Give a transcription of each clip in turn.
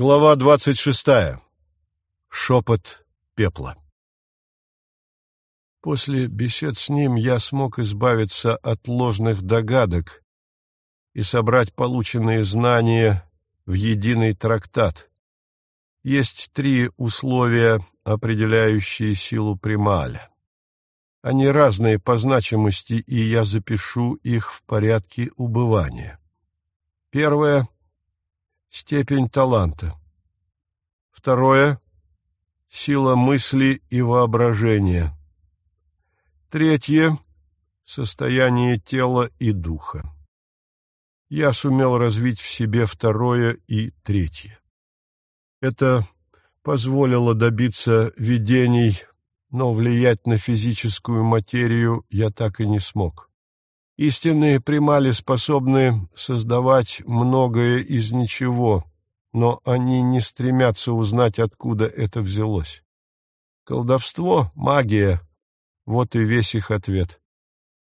Глава двадцать шестая. Шепот пепла. После бесед с ним я смог избавиться от ложных догадок и собрать полученные знания в единый трактат. Есть три условия, определяющие силу прималя. Они разные по значимости, и я запишу их в порядке убывания. Первое — степень таланта. Второе — сила мысли и воображения. Третье — состояние тела и духа. Я сумел развить в себе второе и третье. Это позволило добиться видений, но влиять на физическую материю я так и не смог. Истинные примали способны создавать многое из ничего, но они не стремятся узнать, откуда это взялось. Колдовство, магия — вот и весь их ответ.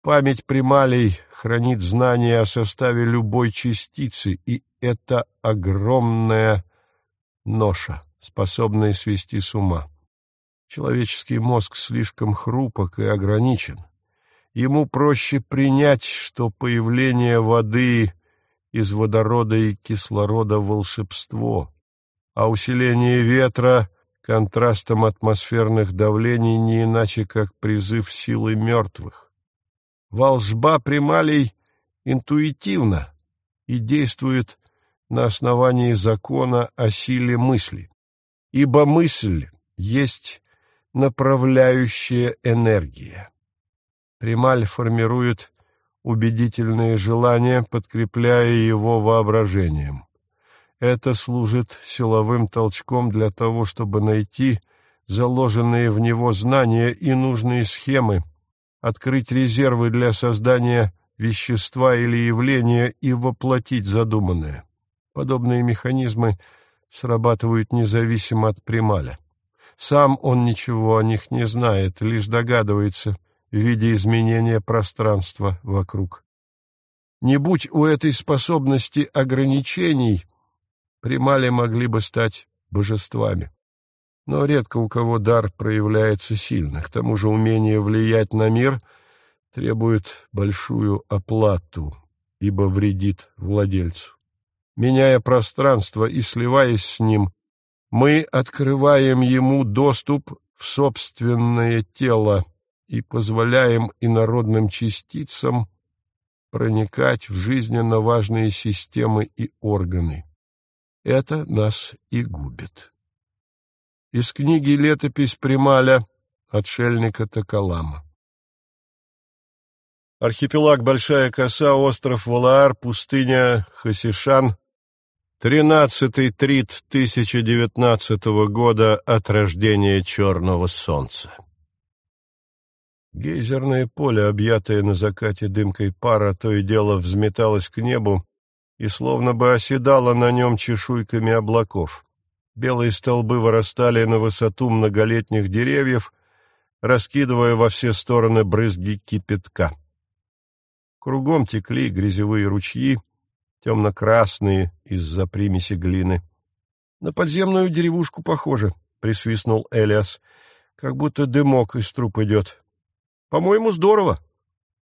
Память прималей хранит знания о составе любой частицы, и это огромная ноша, способная свести с ума. Человеческий мозг слишком хрупок и ограничен ему проще принять, что появление воды из водорода и кислорода — волшебство, а усиление ветра — контрастом атмосферных давлений не иначе, как призыв силы мертвых. Волжба прималей интуитивна и действует на основании закона о силе мысли, ибо мысль есть направляющая энергия. Прималь формирует убедительные желания, подкрепляя его воображением. Это служит силовым толчком для того, чтобы найти заложенные в него знания и нужные схемы, открыть резервы для создания вещества или явления и воплотить задуманное. Подобные механизмы срабатывают независимо от прималя. Сам он ничего о них не знает, лишь догадывается – в виде изменения пространства вокруг. Не будь у этой способности ограничений, примали могли бы стать божествами. Но редко у кого дар проявляется сильно. К тому же умение влиять на мир требует большую оплату, ибо вредит владельцу. Меняя пространство и сливаясь с ним, мы открываем ему доступ в собственное тело, и позволяем инородным частицам проникать в жизненно важные системы и органы. Это нас и губит. Из книги «Летопись Прималя» отшельника Токолама. Архипелаг Большая Коса, остров Валаар, пустыня Хасишан, тринадцатый трит 1019 года от рождения Черного Солнца. Гейзерное поле, объятое на закате дымкой пара, то и дело взметалось к небу и словно бы оседало на нем чешуйками облаков. Белые столбы вырастали на высоту многолетних деревьев, раскидывая во все стороны брызги кипятка. Кругом текли грязевые ручьи, темно-красные из-за примеси глины. — На подземную деревушку похоже, — присвистнул Элиас, — как будто дымок из труб идет. По-моему, здорово.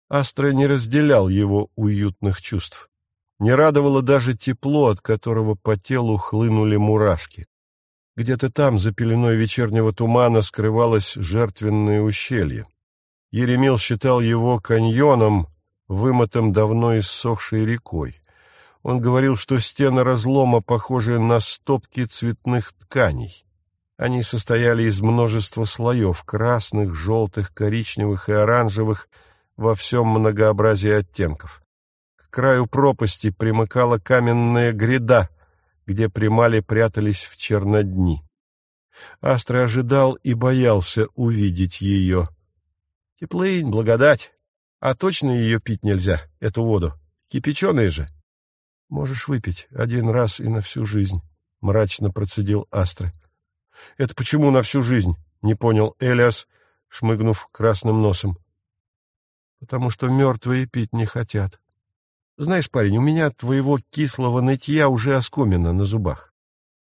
Астра не разделял его уютных чувств. Не радовало даже тепло, от которого по телу хлынули мурашки. Где-то там, за пеленой вечернего тумана, скрывалось жертвенное ущелье. Еремил считал его каньоном, вымытым давно иссохшей рекой. Он говорил, что стены разлома похожи на стопки цветных тканей. Они состояли из множества слоев — красных, желтых, коричневых и оранжевых во всем многообразии оттенков. К краю пропасти примыкала каменная гряда, где примали прятались в чернодни. Астра ожидал и боялся увидеть ее. Теплынь, благодать. А точно ее пить нельзя, эту воду? Кипяченая же. Можешь выпить один раз и на всю жизнь, — мрачно процедил Астра. — Это почему на всю жизнь? — не понял Элиас, шмыгнув красным носом. — Потому что мертвые пить не хотят. Знаешь, парень, у меня твоего кислого нытья уже оскомина на зубах.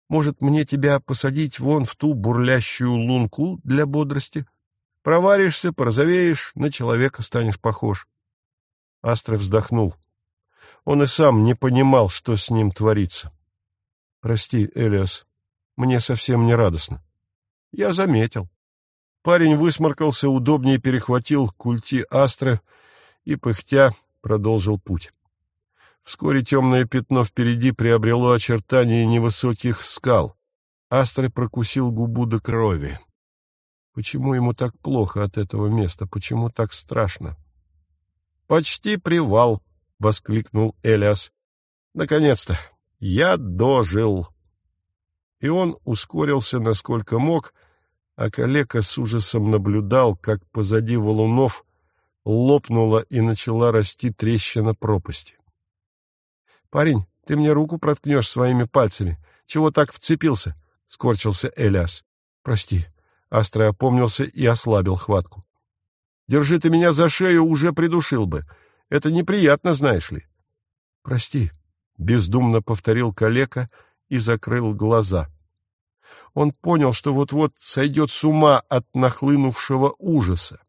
Может, мне тебя посадить вон в ту бурлящую лунку для бодрости? Проваришься, порозовеешь, на человека станешь похож. Астра вздохнул. Он и сам не понимал, что с ним творится. — Прости, Элиас, мне совсем не радостно. — Я заметил. Парень высморкался, удобнее перехватил культи Астры и, пыхтя, продолжил путь. Вскоре темное пятно впереди приобрело очертания невысоких скал. Астры прокусил губу до крови. Почему ему так плохо от этого места? Почему так страшно? — Почти привал, — воскликнул Элиас. — Наконец-то! Я дожил! И он ускорился, насколько мог, а калека с ужасом наблюдал, как позади валунов лопнула и начала расти трещина пропасти. «Парень, ты мне руку проткнешь своими пальцами. Чего так вцепился?» — скорчился Элиас. «Прости». Астра опомнился и ослабил хватку. «Держи ты меня за шею, уже придушил бы. Это неприятно, знаешь ли». «Прости», — бездумно повторил калека и закрыл глаза. Он понял, что вот-вот сойдет с ума от нахлынувшего ужаса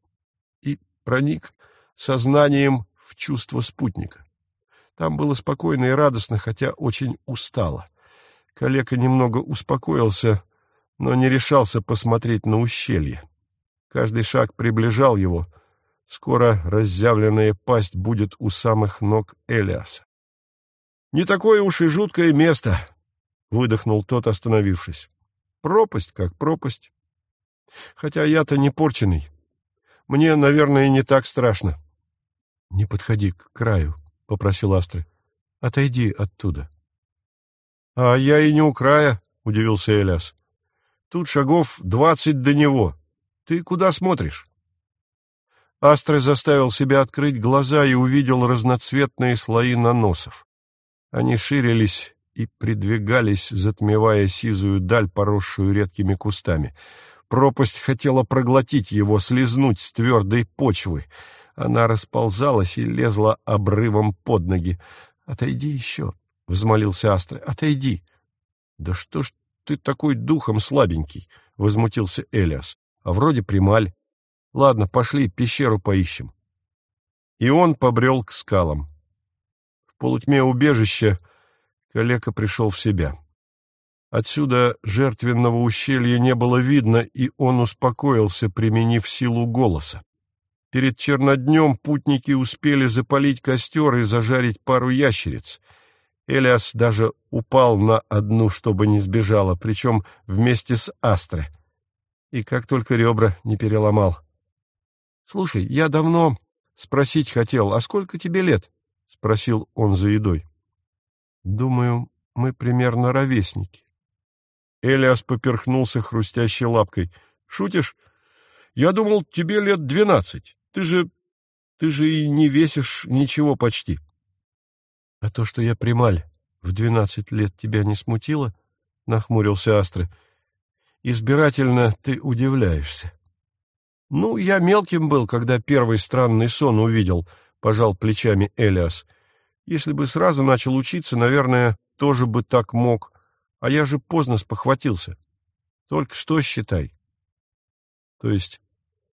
и проник сознанием в чувство спутника. Там было спокойно и радостно, хотя очень устало. Калека немного успокоился, но не решался посмотреть на ущелье. Каждый шаг приближал его. Скоро разъявленная пасть будет у самых ног Элиаса. «Не такое уж и жуткое место!» — выдохнул тот, остановившись. «Пропасть как пропасть. Хотя я-то не порченый. Мне, наверное, не так страшно». «Не подходи к краю», — попросил Астры. — Отойди оттуда. — А я и не у края, — удивился Эляс. — Тут шагов двадцать до него. Ты куда смотришь? Астры заставил себя открыть глаза и увидел разноцветные слои наносов. Они ширились и придвигались, затмевая сизую даль, поросшую редкими кустами. Пропасть хотела проглотить его, слезнуть с твердой почвы — она расползалась и лезла обрывом под ноги. — Отойди еще, — взмолился Астра, — отойди. — Да что ж ты такой духом слабенький? — возмутился Элиас. — А вроде прималь. Ладно, пошли, пещеру поищем. И он побрел к скалам. В полутьме убежища калека пришел в себя. Отсюда жертвенного ущелья не было видно, и он успокоился, применив силу голоса. Перед черноднем путники успели запалить костер и зажарить пару ящериц. Элиас даже упал на одну, чтобы не сбежала, причем вместе с Астре. И как только ребра не переломал. — Слушай, я давно спросить хотел, а сколько тебе лет? — спросил он за едой. — Думаю, мы примерно ровесники. Элиас поперхнулся хрустящей лапкой. — Шутишь? Я думал, тебе лет двенадцать. Ты же... ты же и не весишь ничего почти. — А то, что я прималь, в двенадцать лет тебя не смутило? — нахмурился Астры. — Избирательно ты удивляешься. — Ну, я мелким был, когда первый странный сон увидел, — пожал плечами Элиас. — Если бы сразу начал учиться, наверное, тоже бы так мог. А я же поздно спохватился. Только что считай. — То есть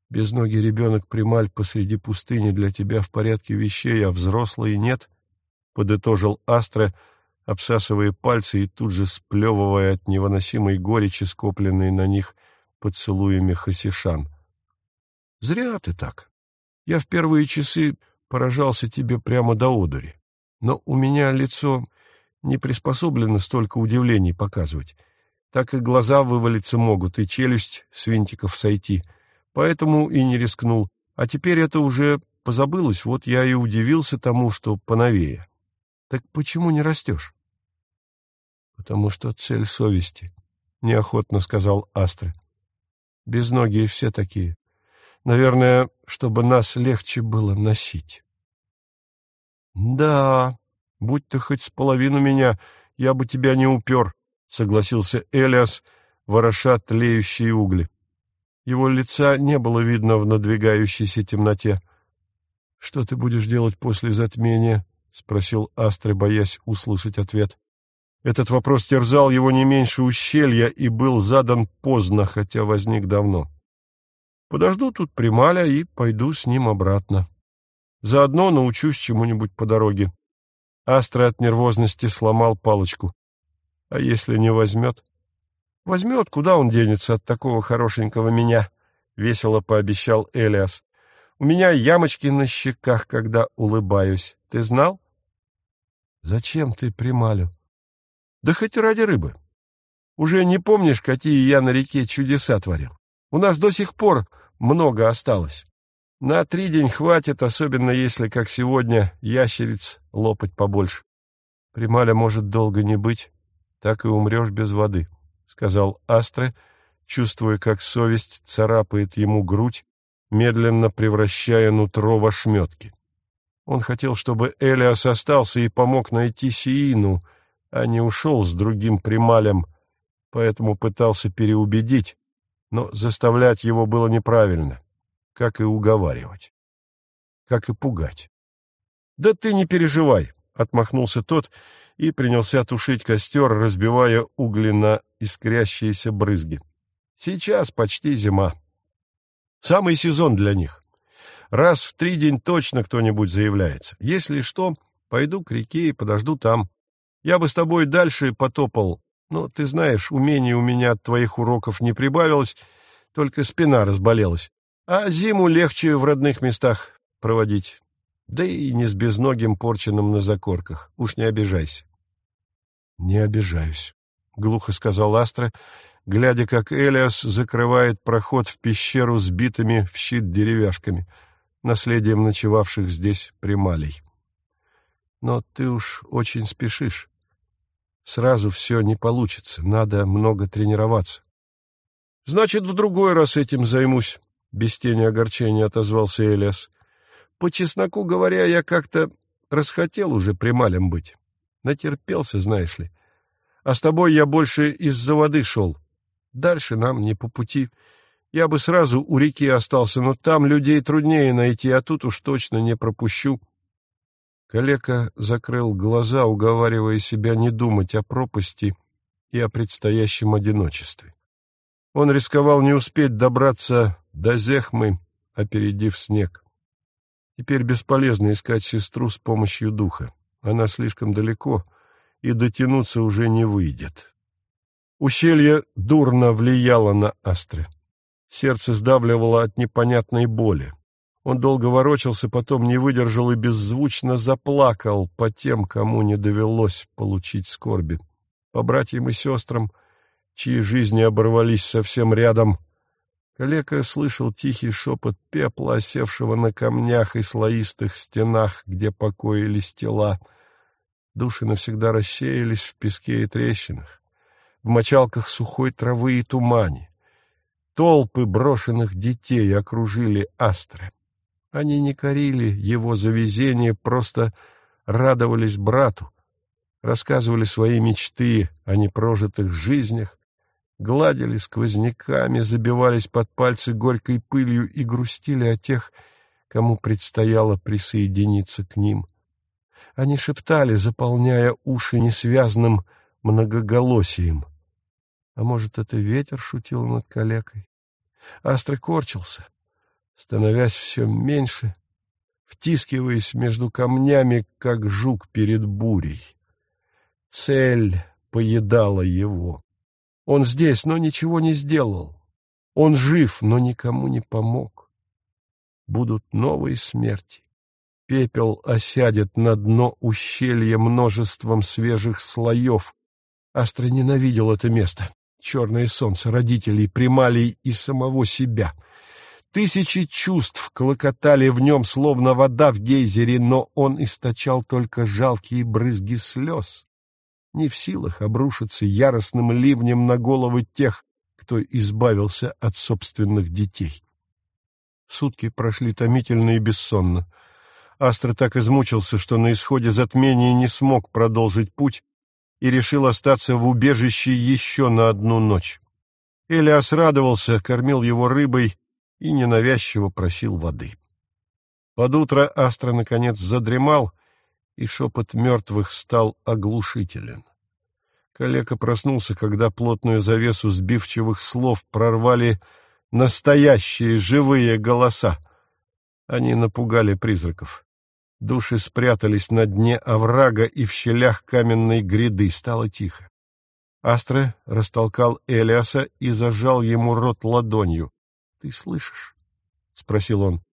Безногий ребенок Прималь посреди пустыни для тебя в порядке вещей, а взрослый нет, — подытожил Астра, обсасывая пальцы и тут же сплевывая от невыносимой горечи, скопленной на них поцелуями Хасишан. — Зря ты так. Я в первые часы поражался тебе прямо до одури. Но у меня лицо не приспособлено столько удивлений показывать. Так и глаза вывалиться могут, и челюсть с винтиков сойти — поэтому и не рискнул. А теперь это уже позабылось, вот я и удивился тому, что поновее. Так почему не растешь? — Потому что цель совести, — неохотно сказал Астре. — Безногие все такие. Наверное, чтобы нас легче было носить. — Да, будь ты хоть с половину меня, я бы тебя не упер, — согласился Элиас, вороша тлеющие угли. Его лица не было видно в надвигающейся темноте. — Что ты будешь делать после затмения? — спросил Астре, боясь услышать ответ. Этот вопрос терзал его не меньше ущелья и был задан поздно, хотя возник давно. Подожду тут Прималя и пойду с ним обратно. Заодно научусь чему-нибудь по дороге. Астра от нервозности сломал палочку. А если не возьмет? Возьмет, куда он денется от такого хорошенького меня? Весело пообещал Элиас. У меня ямочки на щеках, когда улыбаюсь. Ты знал? Зачем ты Прималю? Да хоть ради рыбы. Уже не помнишь, какие я на реке чудеса творил? У нас до сих пор много осталось. На три день хватит, особенно если, как сегодня, ящериц лопать побольше. Прималя может долго не быть, так и умрешь без воды, — сказал Астре, чувствуя, как совесть царапает ему грудь, медленно превращая нутро в ошметки. Он хотел, чтобы Элиас остался и помог найти Сиину, а не ушел с другим прималем, поэтому пытался переубедить, но заставлять его было неправильно, как и уговаривать, как и пугать. — Да ты не переживай, — отмахнулся тот и принялся тушить костер, разбивая угли на искрящиеся брызги. — Сейчас почти зима. Самый сезон для них. Раз в три день точно кто-нибудь заявляется. Если что, пойду к реке и подожду там. Я бы с тобой дальше потопал, но, ты знаешь, умений у меня от твоих уроков не прибавилось, только спина разболелась. А зиму легче в родных местах проводить. Да и не с безногим порченным на закорках. Уж не обижайся. — Не обижаюсь, — глухо сказал Астра, глядя, как Элиас закрывает проход в пещеру с битыми в щит деревяшками, наследием ночевавших здесь прималей. Но ты уж очень спешишь. Сразу все не получится, надо много тренироваться. — Значит, в другой раз этим займусь, — без тени огорчения отозвался Элиас. — По чесноку говоря, я как-то расхотел уже прималем быть. Натерпелся, знаешь ли. А с тобой я больше из-за воды шел. Дальше нам не по пути. Я бы сразу у реки остался, но там людей труднее найти, а тут уж точно не пропущу. Калека закрыл глаза, уговаривая себя не думать о пропасти и о предстоящем одиночестве. Он рисковал не успеть добраться до Зехмы, опередив снег. Теперь бесполезно искать сестру с помощью духа. Она слишком далеко, и дотянуться уже не выйдет. Ущелье дурно влияло на Астре. Сердце сдавливало от непонятной боли. Он долго ворочался, потом не выдержал и беззвучно заплакал по тем, кому не довелось получить скорби. По братьям и сестрам, чьи жизни оборвались совсем рядом. Калека слышал тихий шепот пепла, осевшего на камнях и слоистых стенах, где покоились тела. Души навсегда рассеялись в песке и трещинах, в мочалках сухой травы и тумане. Толпы брошенных детей окружили астры. Они не корили его за везение, просто радовались брату, рассказывали свои мечты о непрожитых жизнях, гладили сквозняками, забивались под пальцы горькой пылью и грустили о тех, кому предстояло присоединиться к ним. Они шептали, заполняя уши несвязным многоголосием. А может, это ветер шутил над калекой? Астра корчился — становясь все меньше, втискиваясь между камнями, как жук перед бурей. Цель поедала его. Он здесь, но ничего не сделал. Он жив, но никому не помог. Будут новые смерти. Пепел осядет на дно ущелья множеством свежих слоев. Астра ненавидел это место. Черное солнце, родителей, прималей и самого себя — Тысячи чувств клокотали в нем, словно вода в гейзере, но он источал только жалкие брызги слез, не в силах обрушиться яростным ливнем на головы тех, кто избавился от собственных детей. Сутки прошли томительно и бессонно. Астра так измучился, что на исходе затмения не смог продолжить путь и решил остаться в убежище еще на одну ночь. Элиас радовался, кормил его рыбой и ненавязчиво просил воды. Под утро Астра, наконец, задремал, и шепот мертвых стал оглушителен. Калека проснулся, когда плотную завесу сбивчивых слов прорвали настоящие живые голоса. Они напугали призраков. Души спрятались на дне оврага и в щелях каменной гряды. Стало тихо. Астре растолкал Элиаса и зажал ему рот ладонью. — Ты слышишь? — спросил он.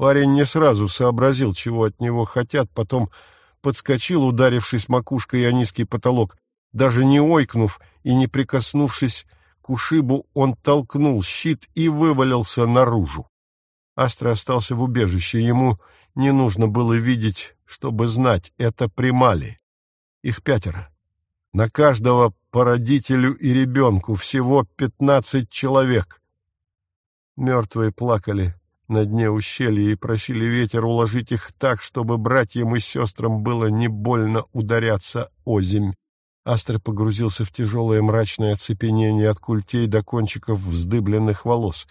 Парень не сразу сообразил, чего от него хотят, потом подскочил, ударившись макушкой о низкий потолок. Даже не ойкнув и не прикоснувшись к ушибу, он толкнул щит и вывалился наружу. Астра остался в убежище. Ему не нужно было видеть, чтобы знать, это примали. Их пятеро. На каждого по родителю и ребенку всего пятнадцать человек. Мертвые плакали на дне ущелья и просили ветер уложить их так, чтобы братьям и сестрам было не больно ударяться озимь. Астер погрузился в тяжелое мрачное оцепенение от культей до кончиков вздыбленных волос.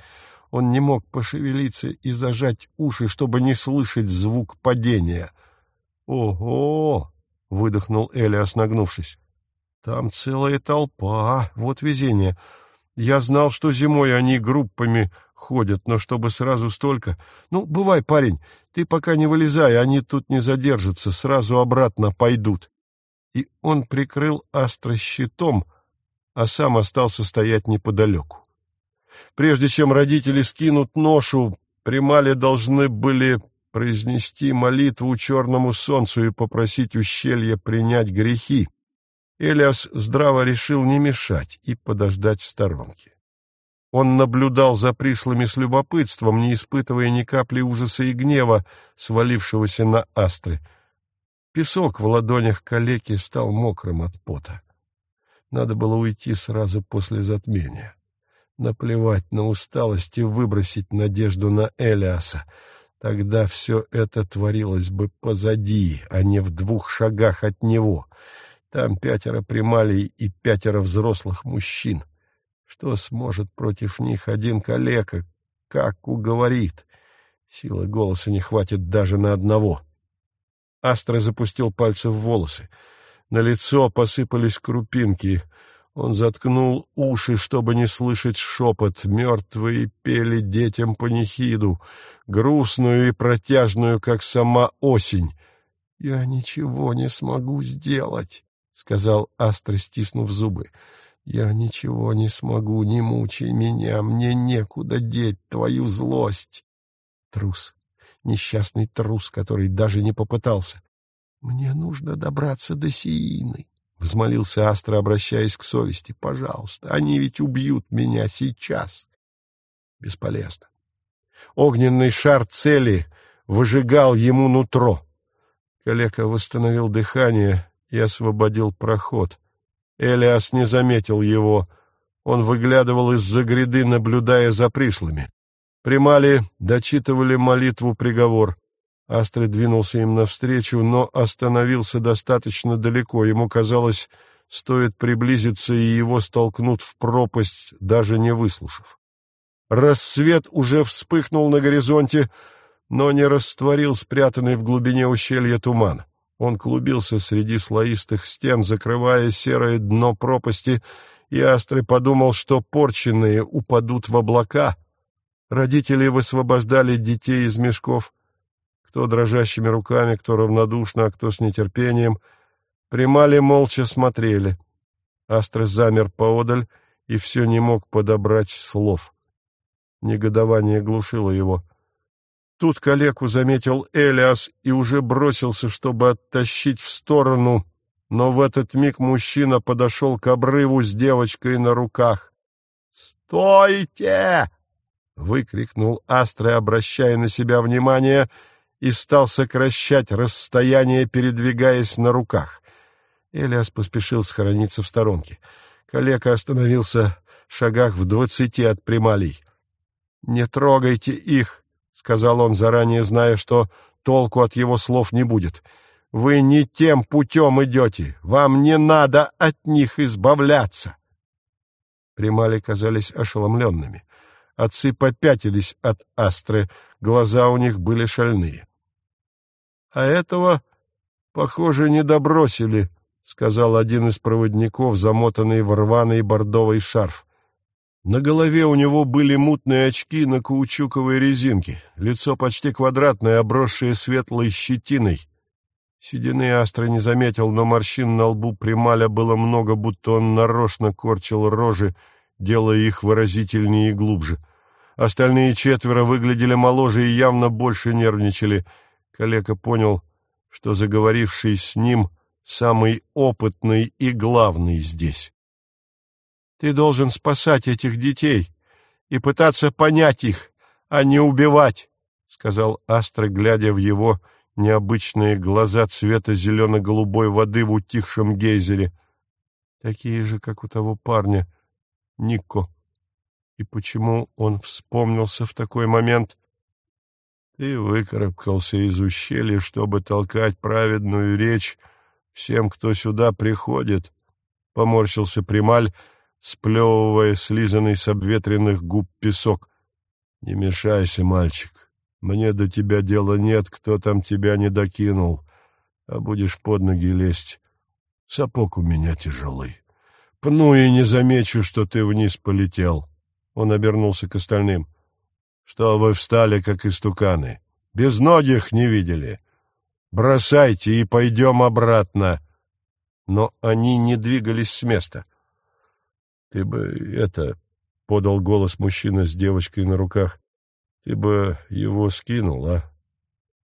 Он не мог пошевелиться и зажать уши, чтобы не слышать звук падения. «Ого!» — выдохнул Элиас, нагнувшись. «Там целая толпа, вот везение. Я знал, что зимой они группами ходят, но чтобы сразу столько... Ну, бывай, парень, ты пока не вылезай, они тут не задержатся, сразу обратно пойдут. И он прикрыл Астро щитом, а сам остался стоять неподалеку. Прежде чем родители скинут ношу, примали должны были произнести молитву черному солнцу и попросить ущелье принять грехи. Элиас здраво решил не мешать и подождать в сторонке. Он наблюдал за пришлыми с любопытством, не испытывая ни капли ужаса и гнева, свалившегося на астры. Песок в ладонях калеки стал мокрым от пота. Надо было уйти сразу после затмения. Наплевать на усталость и выбросить надежду на Элиаса. Тогда все это творилось бы позади, а не в двух шагах от него. Там пятеро прималей и пятеро взрослых мужчин. Что сможет против них один калека? Как уговорит? Силы голоса не хватит даже на одного. Астра запустил пальцы в волосы. На лицо посыпались крупинки. Он заткнул уши, чтобы не слышать шепот. Мертвые пели детям панихиду, грустную и протяжную, как сама осень. — Я ничего не смогу сделать, — сказал Астра, стиснув зубы. Я ничего не смогу, не мучай меня, мне некуда деть твою злость. Трус, несчастный трус, который даже не попытался. Мне нужно добраться до Сиины, — взмолился Астра, обращаясь к совести. Пожалуйста, они ведь убьют меня сейчас. Бесполезно. Огненный шар цели выжигал ему нутро. Калека восстановил дыхание и освободил проход — Элиас не заметил его. Он выглядывал из-за гряды, наблюдая за пришлыми. Примали, дочитывали молитву-приговор. Астрид двинулся им навстречу, но остановился достаточно далеко. Ему казалось, стоит приблизиться, и его столкнут в пропасть, даже не выслушав. Рассвет уже вспыхнул на горизонте, но не растворил спрятанный в глубине ущелья туман. Он клубился среди слоистых стен, закрывая серое дно пропасти, и Астры подумал, что порченные упадут в облака. Родители высвобождали детей из мешков, кто дрожащими руками, кто равнодушно, а кто с нетерпением. Примали молча смотрели. Астры замер поодаль и все не мог подобрать слов. Негодование глушило его. Тут калеку заметил Элиас и уже бросился, чтобы оттащить в сторону, но в этот миг мужчина подошел к обрыву с девочкой на руках. «Стойте!» — выкрикнул Астре, обращая на себя внимание, и стал сокращать расстояние, передвигаясь на руках. Элиас поспешил схорониться в сторонке. Калека остановился в шагах в двадцати от прималей. «Не трогайте их!» — сказал он, заранее зная, что толку от его слов не будет. — Вы не тем путем идете. Вам не надо от них избавляться. Примали казались ошеломленными. Отцы попятились от астры, глаза у них были шальные. — А этого, похоже, не добросили, — сказал один из проводников, замотанный в рваный бордовый шарф. На голове у него были мутные очки на каучуковой резинке, лицо почти квадратное, обросшее светлой щетиной. Седины Астра не заметил, но морщин на лбу Прималя было много, будто он нарочно корчил рожи, делая их выразительнее и глубже. Остальные четверо выглядели моложе и явно больше нервничали. Калека понял, что заговоривший с ним самый опытный и главный здесь. Ты должен спасать этих детей и пытаться понять их, а не убивать, — сказал Астра, глядя в его необычные глаза цвета зелено-голубой воды в утихшем гейзере. Такие же, как у того парня, Нико. И почему он вспомнился в такой момент? Ты выкарабкался из ущелья, чтобы толкать праведную речь всем, кто сюда приходит, — поморщился Прималь, сплевывая слизанный с обветренных губ песок. — Не мешайся, мальчик. Мне до тебя дела нет, кто там тебя не докинул, а будешь под ноги лезть. Сапог у меня тяжелый. Пну и не замечу, что ты вниз полетел. Он обернулся к остальным. — Что вы встали, как истуканы? Без ногих не видели? Бросайте и пойдем обратно. Но они не двигались с места. — Ты бы это... — подал голос мужчина с девочкой на руках. — Ты бы его скинул, а?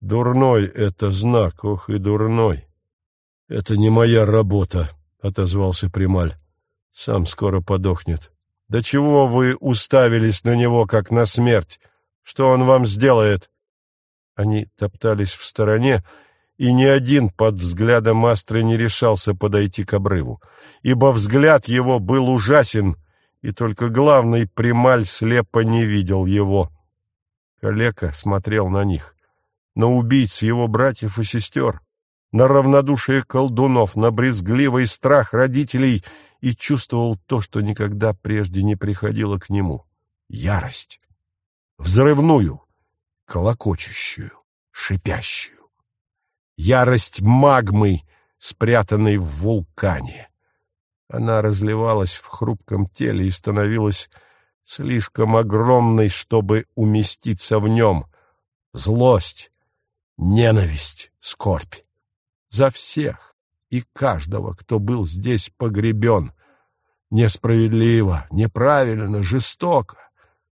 Дурной это знак, ох и дурной. — Это не моя работа, — отозвался Прималь. — Сам скоро подохнет. Да чего вы уставились на него, как на смерть? Что он вам сделает? Они топтались в стороне, и ни один под взглядом Астры не решался подойти к обрыву, ибо взгляд его был ужасен, и только главный прималь слепо не видел его. Калека смотрел на них, на убийц его братьев и сестер, на равнодушие колдунов, на брезгливый страх родителей — и чувствовал то, что никогда прежде не приходило к нему — ярость. Взрывную, колокочущую, шипящую. Ярость магмы, спрятанной в вулкане. Она разливалась в хрупком теле и становилась слишком огромной, чтобы уместиться в нем. Злость, ненависть, скорбь. За всех и каждого, кто был здесь погребен. Несправедливо, неправильно, жестоко.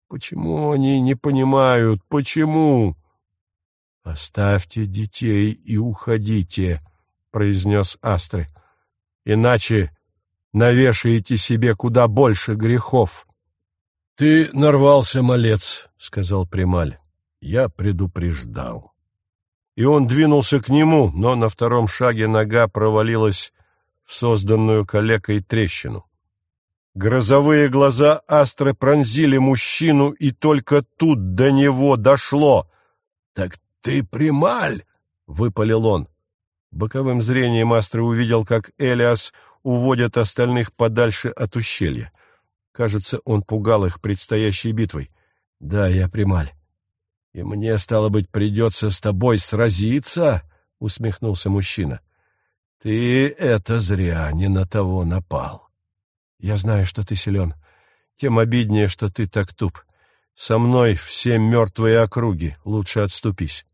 Почему они не понимают? Почему? — Оставьте детей и уходите, — произнес Астре. — Иначе навешаете себе куда больше грехов. — Ты нарвался, малец, — сказал Прималь. — Я предупреждал и он двинулся к нему, но на втором шаге нога провалилась в созданную калекой трещину. Грозовые глаза Астры пронзили мужчину, и только тут до него дошло. — Так ты прималь! — выпалил он. Боковым зрением Астры увидел, как Элиас уводит остальных подальше от ущелья. Кажется, он пугал их предстоящей битвой. — Да, я прималь. «И мне, стало быть, придется с тобой сразиться?» — усмехнулся мужчина. «Ты это зря не на того напал. Я знаю, что ты силен. Тем обиднее, что ты так туп. Со мной все мертвые округи. Лучше отступись».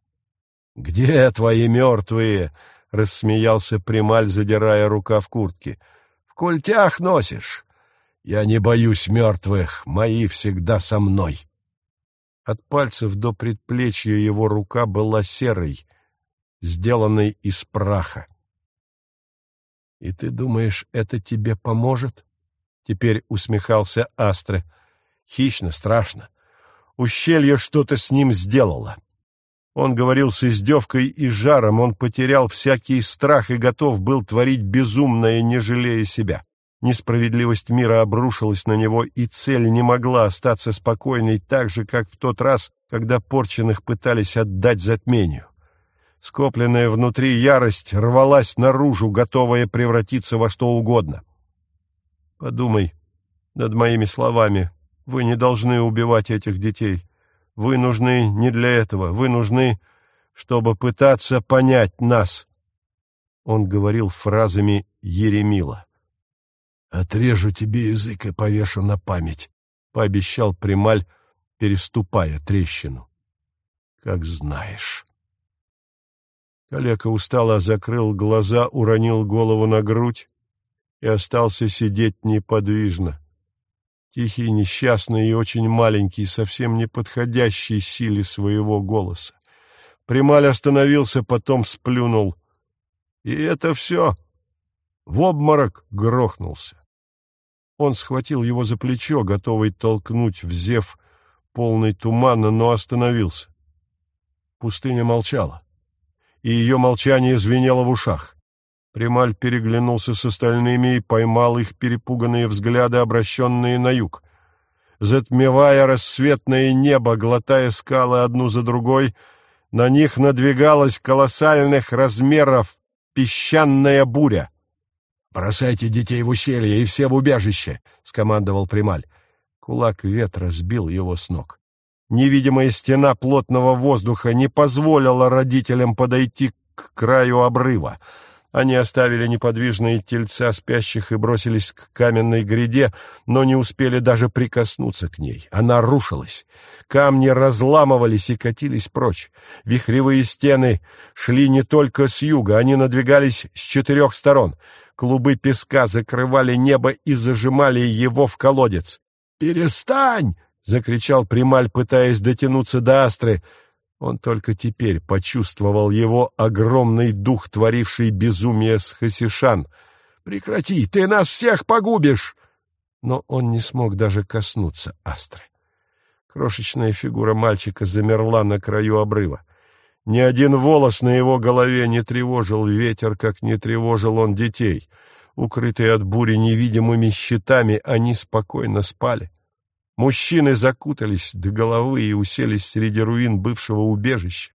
«Где твои мертвые?» — рассмеялся Прималь, задирая рука в куртке. «В культях носишь. Я не боюсь мертвых, мои всегда со мной». От пальцев до предплечья его рука была серой, сделанной из праха. — И ты думаешь, это тебе поможет? — теперь усмехался Астре. Хищно, страшно. Ущелье что-то с ним сделало. Он говорил с издевкой и жаром, он потерял всякий страх и готов был творить безумное, не жалея себя. Несправедливость мира обрушилась на него, и цель не могла остаться спокойной так же, как в тот раз, когда порченных пытались отдать затмению. Скопленная внутри ярость рвалась наружу, готовая превратиться во что угодно. Подумай над моими словами. Вы не должны убивать этих детей. Вы нужны не для этого. Вы нужны, чтобы пытаться понять нас. Он говорил фразами Еремила. «Отрежу тебе язык и повешу на память», — пообещал Прималь, переступая трещину. «Как знаешь». Калека устало закрыл глаза, уронил голову на грудь и остался сидеть неподвижно. Тихий, несчастный и очень маленький, совсем не подходящий силе своего голоса. Прималь остановился, потом сплюнул. И это все. В обморок грохнулся. Он схватил его за плечо, готовый толкнуть в зев полный тумана, но остановился. Пустыня молчала и ее молчание звенело в ушах. Прималь переглянулся с остальными и поймал их перепуганные взгляды, обращенные на юг. Затмевая рассветное небо, глотая скалы одну за другой, на них надвигалась колоссальных размеров песчаная буря. «Бросайте детей в ущелье и все в убежище!» — скомандовал Прималь. Кулак ветра сбил его с ног. Невидимая стена плотного воздуха не позволила родителям подойти к краю обрыва. Они оставили неподвижные тельца спящих и бросились к каменной гряде, но не успели даже прикоснуться к ней. Она рушилась. Камни разламывались и катились прочь. Вихревые стены шли не только с юга, они надвигались с четырех сторон. Клубы песка закрывали небо и зажимали его в колодец. «Перестань!» — закричал Прималь, пытаясь дотянуться до Астры. Он только теперь почувствовал его огромный дух, творивший безумие с Хасишан. «Прекрати! Ты нас всех погубишь!» Но он не смог даже коснуться Астры. Крошечная фигура мальчика замерла на краю обрыва. Ни один волос на его голове не тревожил ветер, как не тревожил он детей. Укрытые от бури невидимыми щитами, они спокойно спали. Мужчины закутались до головы и уселись среди руин бывшего убежища.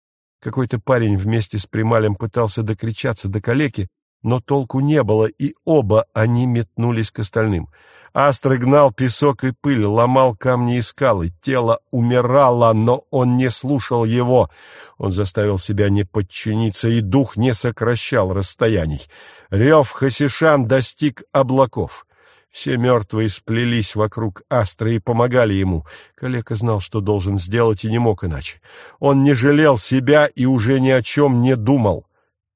Какой-то парень вместе с Прималем пытался докричаться до калеки, но толку не было, и оба они метнулись к остальным. Астры гнал песок и пыль, ломал камни и скалы. Тело умирало, но он не слушал его. Он заставил себя не подчиниться, и дух не сокращал расстояний. Рев Хасишан достиг облаков. Все мертвые сплелись вокруг Астры и помогали ему. Калека знал, что должен сделать, и не мог иначе. Он не жалел себя и уже ни о чем не думал.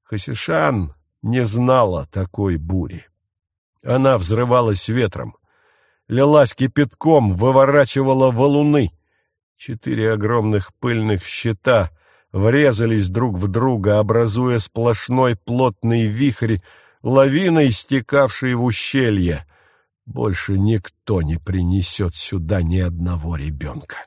Хасишан не знала такой бури. Она взрывалась ветром, лилась кипятком, выворачивала валуны. Четыре огромных пыльных щита врезались друг в друга, образуя сплошной плотный вихрь, лавиной стекавший в ущелье — больше никто не принесет сюда ни одного ребенка.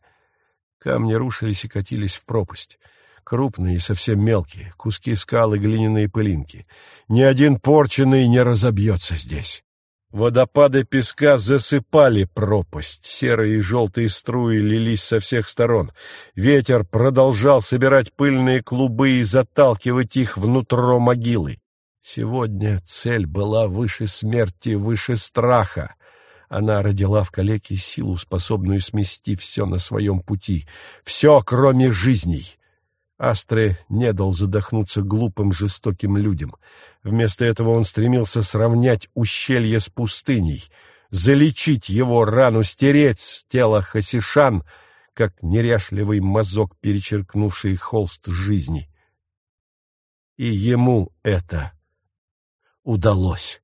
Камни рушились и катились в пропасть. Крупные и совсем мелкие, куски скал и глиняные пылинки. Ни один порченый не разобьется здесь. Водопады песка засыпали пропасть, серые и желтые струи лились со всех сторон. Ветер продолжал собирать пыльные клубы и заталкивать их внутрь могилы. Сегодня цель была выше смерти, выше страха. Она родила в калеке силу, способную смести все на своем пути. Все, кроме жизней. Астре не дал задохнуться глупым, жестоким людям. Вместо этого он стремился сравнять ущелье с пустыней, залечить его рану, стереть с тела Хасишан, как неряшливый мазок, перечеркнувший холст жизни. И ему это удалось.